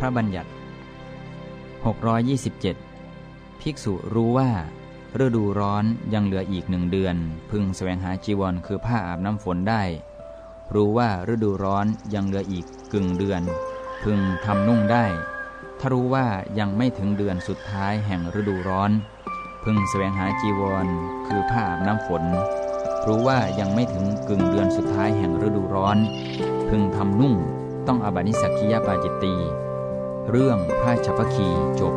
พระบัญญัติ 627 ภิกษุรู้ว่าฤดูร้อนยังเหลืออีกหนึ่งเดือน พึงแสวงหาจีวรคือผ้าอาบน้ำฝนได้ รู้ว่าฤดูร้อนยังเหลืออีกกึ่งเดือน พึงทำนุ่งได้ ถ้ารู้ว่ายังไม่ถึงเดือนสุดท้ายแห่งฤดูร้อน พึงแสวงหาจีวรคือผ้าอาบน้ำฝน รู้ว่ายังไม่ถึงกึ่งเดือนสุดท้ายแห่งฤดูร้อน พึงทำนุ่งต้องอาบัตินิสักกิยาปาจิตตี เรื่องพระชัพพคีจบ